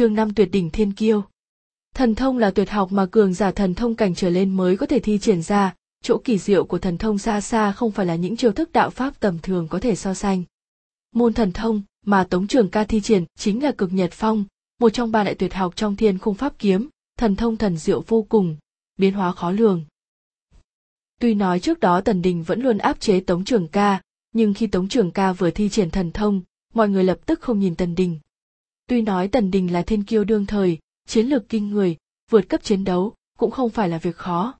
chương năm tuyệt đỉnh thiên kiêu. Thần thông là tuyệt học mà cường giả thần thông cảnh trở lên mới có thể thi triển ra, chỗ kỳ diệu của thần thông xa xa không phải là những chiêu thức đạo pháp tầm thường có thể so sánh. Môn thần thông mà Tống Trường Ca thi triển chính là cực nhật phong, một trong ba đại tuyệt học trong thiên khung pháp kiếm, thần thông thần diệu vô cùng, biến hóa khó lường. Tuy nói trước đó Tần Đình vẫn luôn áp chế Tống Trường Ca, nhưng khi Tống Trường Ca vừa thi triển thần thông, mọi người lập tức không nhìn Tần Đình. Tuy nói Tần Đình là thiên kiêu đương thời, chiến lược kinh người, vượt cấp chiến đấu, cũng không phải là việc khó.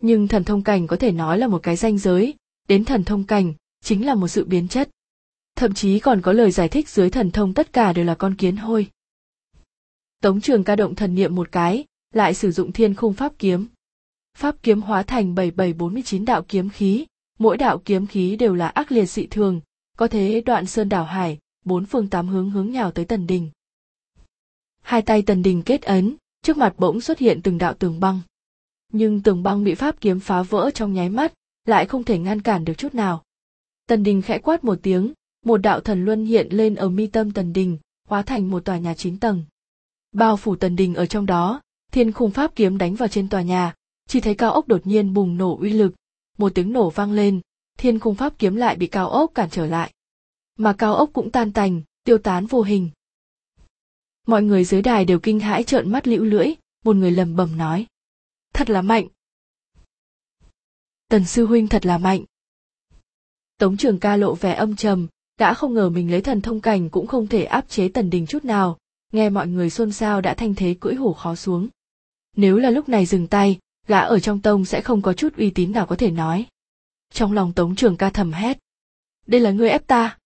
Nhưng thần thông cảnh có thể nói là một cái danh giới, đến thần thông cảnh, chính là một sự biến chất. Thậm chí còn có lời giải thích dưới thần thông tất cả đều là con kiến hôi. Tống trường ca động thần niệm một cái, lại sử dụng thiên khung pháp kiếm. Pháp kiếm hóa thành 7749 đạo kiếm khí, mỗi đạo kiếm khí đều là ác liệt dị thường, có thế đoạn sơn đảo hải, bốn phương tám hướng hướng nhào tới tần đình. Hai tay tần đình kết ấn, trước mặt bỗng xuất hiện từng đạo tường băng. Nhưng tường băng bị pháp kiếm phá vỡ trong nháy mắt, lại không thể ngăn cản được chút nào. Tần đình khẽ quát một tiếng, một đạo thần luân hiện lên ở mi tâm tần đình, hóa thành một tòa nhà chín tầng. Bao phủ tần đình ở trong đó, thiên khung pháp kiếm đánh vào trên tòa nhà, chỉ thấy cao ốc đột nhiên bùng nổ uy lực, một tiếng nổ vang lên, thiên khung pháp kiếm lại bị cao ốc cản trở lại. Mà cao ốc cũng tan tành, tiêu tán vô hình. Mọi người dưới đài đều kinh hãi trợn mắt liễu lưỡi, một người lầm bầm nói. Thật là mạnh. Tần sư huynh thật là mạnh. Tống trường ca lộ vẻ âm trầm, đã không ngờ mình lấy thần thông cảnh cũng không thể áp chế tần đình chút nào, nghe mọi người xôn xao đã thanh thế cưỡi hổ khó xuống. Nếu là lúc này dừng tay, gã ở trong tông sẽ không có chút uy tín nào có thể nói. Trong lòng Tống Trường ca thầm hét. Đây là ngươi ép ta.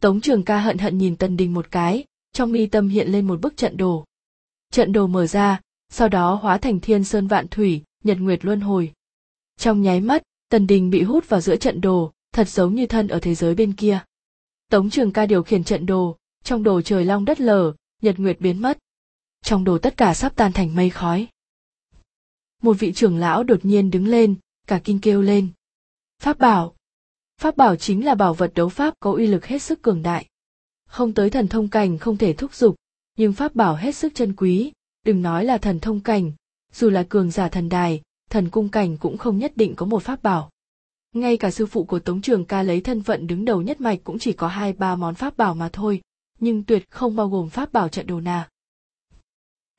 Tống Trường ca hận hận nhìn Tần Đình một cái, trong mi tâm hiện lên một bức trận đồ. Trận đồ mở ra, sau đó hóa thành thiên sơn vạn thủy, nhật nguyệt luân hồi. Trong nháy mắt, Tần Đình bị hút vào giữa trận đồ, thật giống như thân ở thế giới bên kia. Tống Trường ca điều khiển trận đồ, trong đồ trời long đất lở, nhật nguyệt biến mất. Trong đồ tất cả sắp tan thành mây khói. Một vị trưởng lão đột nhiên đứng lên, cả kinh kêu lên. Pháp bảo. Pháp bảo chính là bảo vật đấu pháp có uy lực hết sức cường đại. Không tới thần thông cảnh không thể thúc giục, nhưng pháp bảo hết sức chân quý, đừng nói là thần thông cảnh, dù là cường giả thần đài, thần cung cảnh cũng không nhất định có một pháp bảo. Ngay cả sư phụ của Tống Trường ca lấy thân phận đứng đầu nhất mạch cũng chỉ có hai ba món pháp bảo mà thôi, nhưng tuyệt không bao gồm pháp bảo trận đồ nào.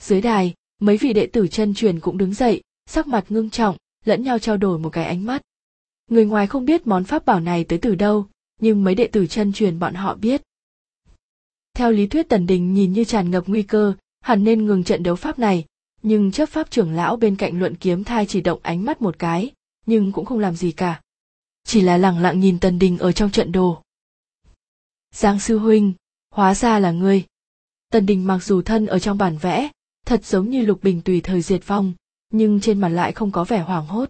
Dưới đài, mấy vị đệ tử chân truyền cũng đứng dậy, sắc mặt ngưng trọng, lẫn nhau trao đổi một cái ánh mắt. Người ngoài không biết món pháp bảo này tới từ đâu, nhưng mấy đệ tử chân truyền bọn họ biết. Theo lý thuyết Tần Đình nhìn như tràn ngập nguy cơ, hẳn nên ngừng trận đấu pháp này, nhưng chấp pháp trưởng lão bên cạnh luận kiếm thai chỉ động ánh mắt một cái, nhưng cũng không làm gì cả. Chỉ là lẳng lặng nhìn Tần Đình ở trong trận đồ. Giang sư huynh, hóa ra là ngươi. Tần Đình mặc dù thân ở trong bản vẽ, thật giống như lục bình tùy thời diệt vong, nhưng trên mặt lại không có vẻ hoảng hốt.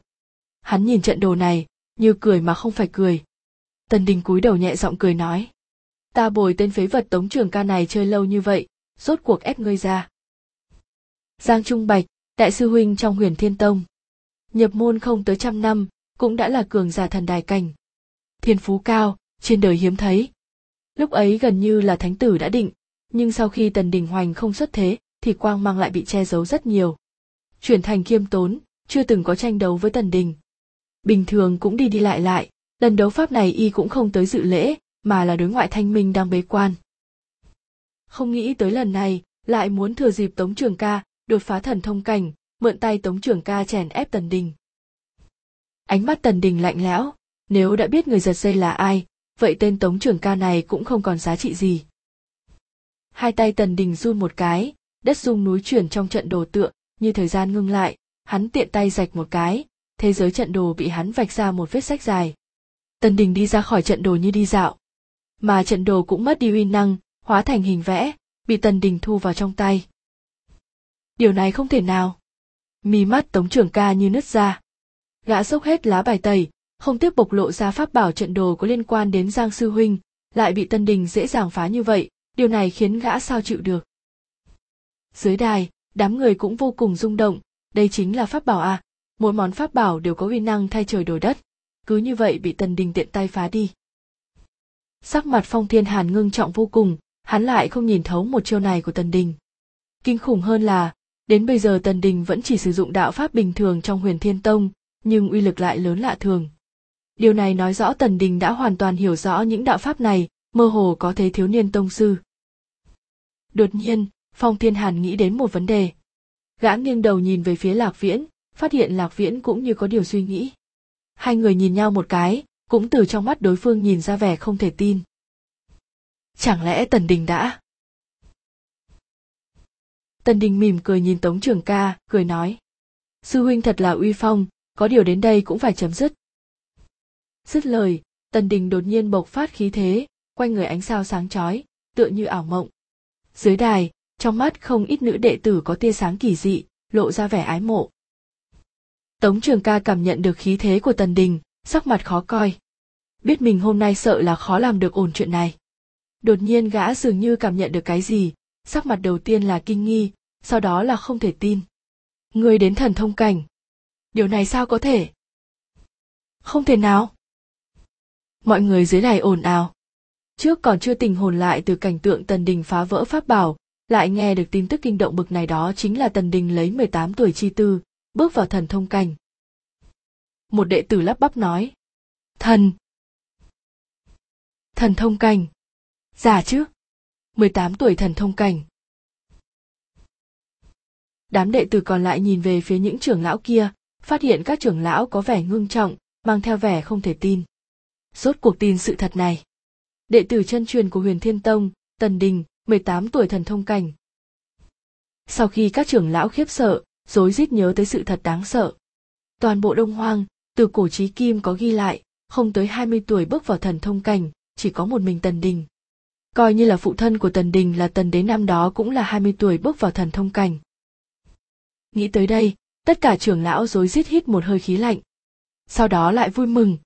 Hắn nhìn trận đồ này, như cười mà không phải cười. Tần Đình cúi đầu nhẹ giọng cười nói. Ta bồi tên phế vật tống trường ca này chơi lâu như vậy, rốt cuộc ép ngươi ra. Giang Trung Bạch, đại sư huynh trong huyền thiên tông. Nhập môn không tới trăm năm, cũng đã là cường giả thần đài cảnh. Thiên phú cao, trên đời hiếm thấy. Lúc ấy gần như là thánh tử đã định, nhưng sau khi tần đình hoành không xuất thế, thì quang mang lại bị che giấu rất nhiều. Chuyển thành khiêm tốn, chưa từng có tranh đấu với tần đình. Bình thường cũng đi đi lại lại, lần đấu pháp này y cũng không tới dự lễ, mà là đối ngoại thanh minh đang bế quan. Không nghĩ tới lần này, lại muốn thừa dịp Tống Trường Ca, đột phá thần thông cảnh, mượn tay Tống Trường Ca chèn ép Tần Đình. Ánh mắt Tần Đình lạnh lẽo, nếu đã biết người giật dây là ai, vậy tên Tống Trường Ca này cũng không còn giá trị gì. Hai tay Tần Đình run một cái, đất rung núi chuyển trong trận đồ tượng như thời gian ngưng lại, hắn tiện tay rạch một cái, thế giới trận đồ bị hắn vạch ra một vết sách dài. Tần Đình đi ra khỏi trận đồ như đi dạo. Mà trận đồ cũng mất đi uy năng, hóa thành hình vẽ, bị Tần Đình thu vào trong tay. Điều này không thể nào. Mí mắt Tống trưởng ca như nứt ra. Gã sốc hết lá bài tẩy, không tiếp bộc lộ ra pháp bảo trận đồ có liên quan đến Giang Sư Huynh, lại bị Tân Đình dễ dàng phá như vậy, điều này khiến gã sao chịu được. Dưới đài, đám người cũng vô cùng rung động, đây chính là pháp bảo à, mỗi món pháp bảo đều có uy năng thay trời đổi đất, cứ như vậy bị Tần Đình tiện tay phá đi. Sắc mặt Phong Thiên Hàn ngưng trọng vô cùng, hắn lại không nhìn thấu một chiêu này của tần đình. Kinh khủng hơn là đến bây giờ tần đình vẫn chỉ sử dụng đạo pháp bình thường trong huyền thiên tông nhưng uy lực lại lớn lạ thường. Điều này nói rõ tần đình đã hoàn toàn hiểu rõ những đạo pháp này mơ hồ có thấy thiếu niên tông sư. Đột nhiên phong thiên hàn nghĩ đến một vấn đề. Gã nghiêng đầu nhìn về phía lạc viễn phát hiện lạc viễn cũng như có điều suy nghĩ. Hai người nhìn nhau một cái cũng từ trong mắt đối phương nhìn ra vẻ không thể tin. Chẳng lẽ tần đình đã? Tần đình mỉm cười nhìn tống trường ca, cười nói. Sư huynh thật là uy phong, có điều đến đây cũng phải chấm dứt. Dứt lời, tần đình đột nhiên bộc phát khí thế quanh người ánh sao sáng chói, tựa như ảo mộng. Dưới đài, trong mắt không ít nữ đệ tử có tia sáng kỳ dị, lộ ra vẻ ái mộ. Tống trường ca cảm nhận được khí thế của tần đình sắc mặt khó coi. Biết mình hôm nay sợ là khó làm được ổn chuyện này. Đột nhiên gã dường như cảm nhận được cái gì, sắc mặt đầu tiên là kinh nghi, sau đó là không thể tin. Người đến thần thông cảnh. Điều này sao có thể? Không thể nào. Mọi người dưới này ồn ào. Trước còn chưa tình hồn lại từ cảnh tượng tần đình phá vỡ pháp bảo, lại nghe được tin tức kinh động bực này đó chính là tần đình lấy 18 tuổi chi tư, bước vào thần thông cảnh một đệ tử lắp bắp nói. Thần. Thần thông cảnh. Già chứ? 18 tuổi thần thông cảnh. Đám đệ tử còn lại nhìn về phía những trưởng lão kia, phát hiện các trưởng lão có vẻ ngưng trọng, mang theo vẻ không thể tin. Rốt cuộc tin sự thật này. Đệ tử chân truyền của huyền thiên tông, tần đình 18 tuổi thần thông cảnh. Sau khi các trưởng lão khiếp sợ, rối rít nhớ tới sự thật đáng sợ. Toàn bộ đông hoang từ cổ chí kim có ghi lại, không tới 20 tuổi bước vào thần thông cảnh, chỉ có một mình tần đình. Coi như là phụ thân của tần đình là tần đế năm đó cũng là 20 tuổi bước vào thần thông cảnh. Nghĩ tới đây, tất cả trưởng lão rối rít hít một hơi khí lạnh. Sau đó lại vui mừng.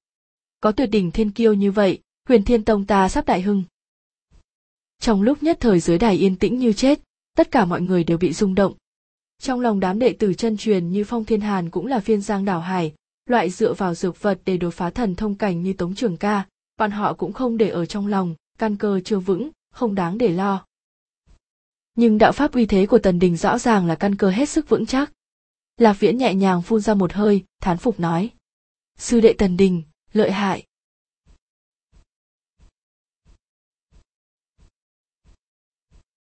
Có tuyệt đỉnh thiên kiêu như vậy, huyền thiên tông ta sắp đại hưng. Trong lúc nhất thời dưới đài yên tĩnh như chết, tất cả mọi người đều bị rung động. Trong lòng đám đệ tử chân truyền như phong thiên hàn cũng là phiên giang đảo hải loại dựa vào dược vật để đột phá thần thông cảnh như tống trường ca, bọn họ cũng không để ở trong lòng, căn cơ chưa vững, không đáng để lo. Nhưng đạo pháp uy thế của tần đình rõ ràng là căn cơ hết sức vững chắc. Lạc viễn nhẹ nhàng phun ra một hơi, thán phục nói. Sư đệ tần đình, lợi hại.